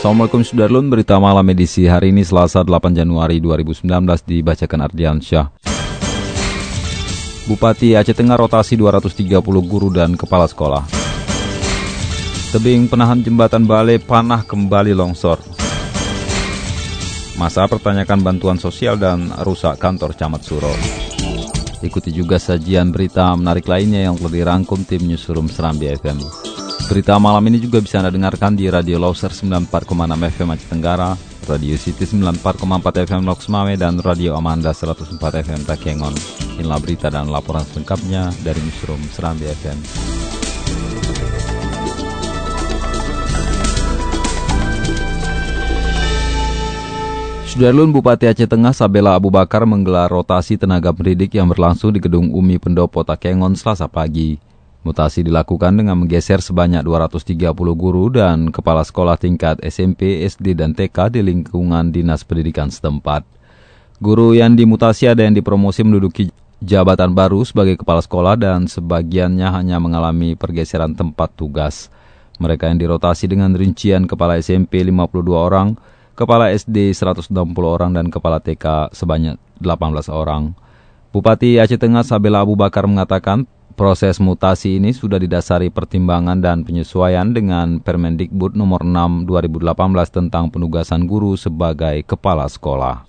Assalamualaikum Sudarlun, berita malam edisi hari ini Selasa 8 Januari 2019 dibacakan Ardiansyah. Bupati Aceh Tengah rotasi 230 guru dan kepala sekolah. Tebing penahan jembatan Bale panah kembali longsor. Masa pertanyakan bantuan sosial dan rusak kantor Camat Suro. Ikuti juga sajian berita menarik lainnya yang telah dirangkum tim Newsroom Serambi FM. Berita malam ini juga bisa Anda dengarkan di Radio Loser 94,6 FM Aceh Tenggara, Radio City 94,4 FM Loks Mame, dan Radio Amanda 104 FM Takengon. Inilah berita dan laporan selengkapnya dari Newsroom Serambi FM. Sudarlun Bupati Aceh Tengah Sabela Abu Bakar menggelar rotasi tenaga pendidik yang berlangsung di Gedung Umi Pendopo Takengon selasa pagi. Mutasi dilakukan dengan menggeser sebanyak 230 guru dan kepala sekolah tingkat SMP, SD, dan TK di lingkungan Dinas Pendidikan setempat. Guru yang dimutasi ada yang dipromosi menduduki jabatan baru sebagai kepala sekolah dan sebagiannya hanya mengalami pergeseran tempat tugas. Mereka yang dirotasi dengan rincian kepala SMP 52 orang, kepala SD 160 orang, dan kepala TK sebanyak 18 orang. Bupati Aceh Tengah Sabela Abu Bakar mengatakan Proses mutasi ini sudah didasari pertimbangan dan penyesuaian dengan Permendikbud nomor 6 2018 tentang penugasan guru sebagai kepala sekolah.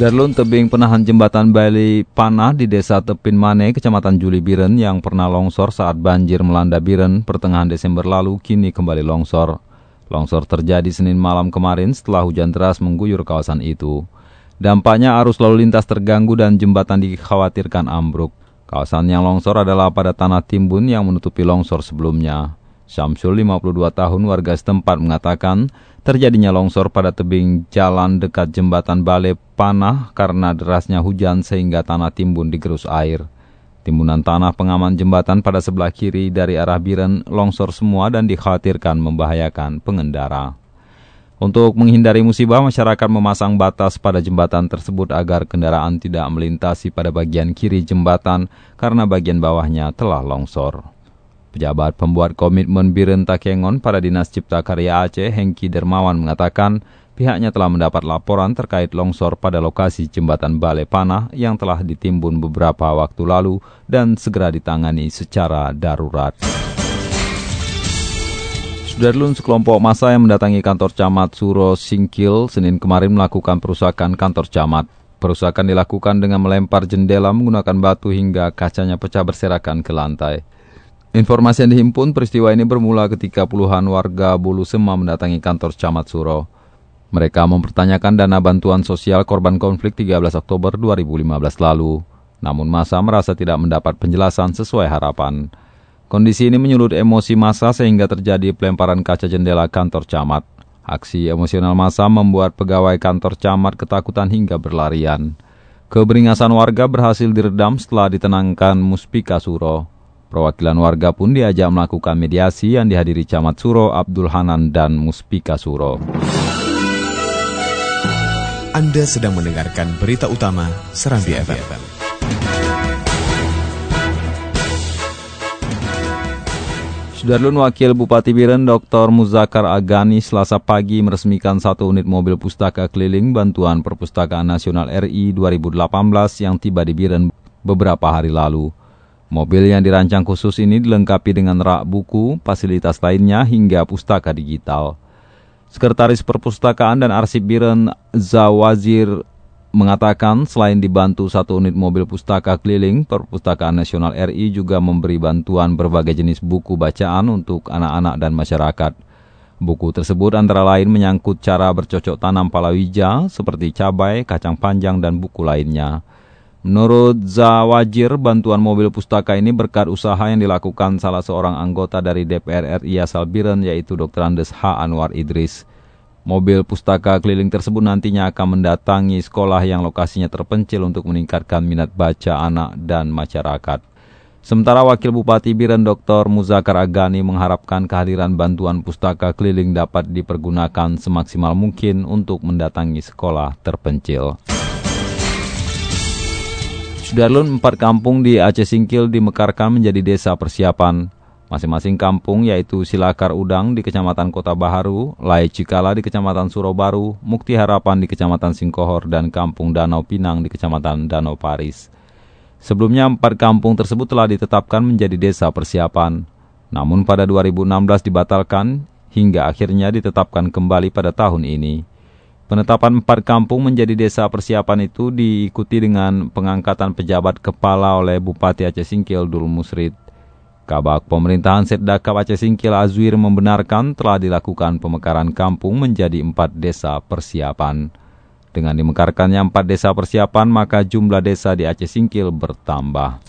Darlun tebing penahan jembatan Bali Panah di desa Tepin Mane, kecamatan Juli Biren yang pernah longsor saat banjir melanda Biren pertengahan Desember lalu kini kembali longsor. Longsor terjadi Senin malam kemarin setelah hujan deras mengguyur kawasan itu. Dampaknya arus lalu lintas terganggu dan jembatan dikhawatirkan ambruk. Kawasan yang longsor adalah pada tanah timbun yang menutupi longsor sebelumnya. Syamsul 52 tahun warga setempat mengatakan terjadinya longsor pada tebing jalan dekat jembatan Bale Panah karena derasnya hujan sehingga tanah timbun digerus air. Timbunan tanah pengaman jembatan pada sebelah kiri dari arah Biren longsor semua dan dikhawatirkan membahayakan pengendara. Untuk menghindari musibah, masyarakat memasang batas pada jembatan tersebut agar kendaraan tidak melintasi pada bagian kiri jembatan karena bagian bawahnya telah longsor. Pejabat pembuat komitmen Biren Takengon pada Dinas Cipta Karya Aceh, Hengki Dermawan mengatakan pihaknya telah mendapat laporan terkait longsor pada lokasi jembatan Bale Panah yang telah ditimbun beberapa waktu lalu dan segera ditangani secara darurat. Sudarlun sekelompok massa yang mendatangi kantor camat Suro Singkil Senin kemarin melakukan perusakan kantor camat. Perusakan dilakukan dengan melempar jendela menggunakan batu hingga kacanya pecah berserakan ke lantai. Informasi yang dihimpun peristiwa ini bermula ketika puluhan warga Bulu Sema mendatangi kantor camat Suro. Mereka mempertanyakan dana bantuan sosial korban konflik 13 Oktober 2015 lalu. Namun masa merasa tidak mendapat penjelasan sesuai harapan. Kondisi ini menyulut emosi massa sehingga terjadi pelemparan kaca jendela kantor camat. Aksi emosional massa membuat pegawai kantor camat ketakutan hingga berlarian. Keberingasan warga berhasil diredam setelah ditenangkan Muspika Suro. Perwakilan warga pun diajak melakukan mediasi yang dihadiri Camat Suro, Abdul Hanan, dan Muspika Suro. Anda sedang mendengarkan berita utama Serambi FM. Sudarlun Wakil Bupati Biren Dr. Muzakar Agani selasa pagi meresmikan satu unit mobil pustaka keliling bantuan Perpustakaan Nasional RI 2018 yang tiba di Biren beberapa hari lalu. Mobil yang dirancang khusus ini dilengkapi dengan rak buku, fasilitas lainnya hingga pustaka digital. Sekretaris Perpustakaan dan Arsip Biren Zawazir mengatakan selain dibantu satu unit mobil pustaka keliling, Perpustakaan Nasional RI juga memberi bantuan berbagai jenis buku bacaan untuk anak-anak dan masyarakat. Buku tersebut antara lain menyangkut cara bercocok tanam palawija seperti cabai, kacang panjang, dan buku lainnya. Menurut Zawajir, bantuan mobil pustaka ini berkat usaha yang dilakukan salah seorang anggota dari DPR RI asal Biren yaitu Dr. Andes H. Anwar Idris. Mobil pustaka keliling tersebut nantinya akan mendatangi sekolah yang lokasinya terpencil untuk meningkatkan minat baca anak dan masyarakat. Sementara Wakil Bupati Biren Dr. Muzakar Agani mengharapkan kehadiran bantuan pustaka keliling dapat dipergunakan semaksimal mungkin untuk mendatangi sekolah terpencil. Sudarlun empat kampung di Aceh Singkil dimekarkan menjadi desa persiapan. Masing-masing kampung yaitu Silakar Udang di Kecamatan Kota Baharu, Lai Cikala di Kecamatan Surobaru, Mukti Harapan di Kecamatan Singkohor, dan Kampung Danau Pinang di Kecamatan Danau Paris. Sebelumnya empat kampung tersebut telah ditetapkan menjadi desa persiapan. Namun pada 2016 dibatalkan hingga akhirnya ditetapkan kembali pada tahun ini. Penetapan empat kampung menjadi desa persiapan itu diikuti dengan pengangkatan pejabat kepala oleh Bupati Aceh Singkil Dul Musrid. Kabak Pemerintahan Setdakap Aceh Singkil Azwir membenarkan telah dilakukan pemekaran kampung menjadi empat desa persiapan. Dengan dimekarkannya empat desa persiapan, maka jumlah desa di Aceh Singkil bertambah.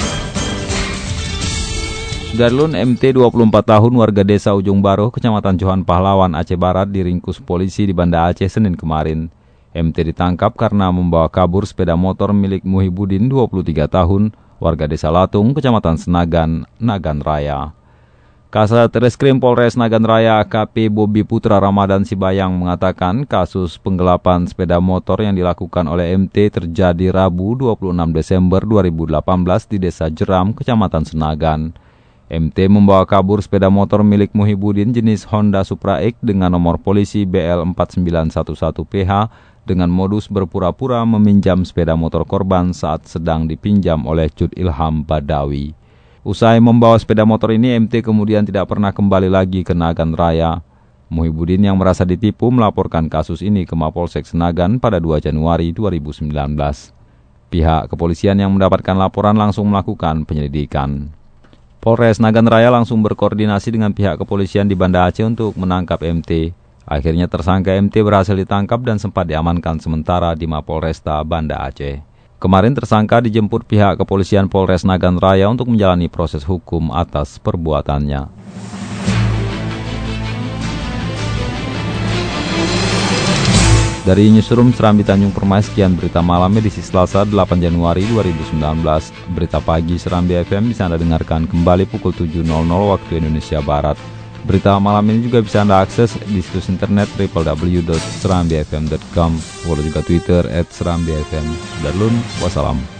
Darlun MT 24 tahun warga desa Ujung Baru, Kecamatan Johan Pahlawan, Aceh Barat diringkus polisi di Banda Aceh Senin kemarin. MT ditangkap karena membawa kabur sepeda motor milik Muhibudin 23 tahun, warga desa Latung, Kecamatan Senagan, Nagan Raya. Kasat Reskrim Polres Nagan Raya AKP Bobi Putra Ramadan Sibayang mengatakan kasus penggelapan sepeda motor yang dilakukan oleh MT terjadi Rabu 26 Desember 2018 di Desa Jeram, Kecamatan Senagan. MT membawa kabur sepeda motor milik Muhibudin jenis Honda Supra X dengan nomor polisi BL4911PH dengan modus berpura-pura meminjam sepeda motor korban saat sedang dipinjam oleh Cud Ilham Badawi. Usai membawa sepeda motor ini, MT kemudian tidak pernah kembali lagi ke Nagan Raya. Muhibudin yang merasa ditipu melaporkan kasus ini ke Mapolsek Senagan pada 2 Januari 2019. Pihak kepolisian yang mendapatkan laporan langsung melakukan penyelidikan. Polres Nagan Raya langsung berkoordinasi dengan pihak kepolisian di Banda Aceh untuk menangkap MT. Akhirnya tersangka MT berhasil ditangkap dan sempat diamankan sementara di Mapolresta Banda Aceh. Kemarin tersangka dijemput pihak kepolisian Polres Nagan Raya untuk menjalani proses hukum atas perbuatannya. Dari Newsroom Serambi Tanjung Permai, sekian berita malam edisi Selasa 8 Januari 2019. Berita pagi Serambi FM bisa Anda dengarkan kembali pukul 7.00 waktu Indonesia Barat. Berita malam ini juga bisa Anda akses di situs internet www.serambifm.com, follow juga Twitter at Serambi FM. Sudah wassalam.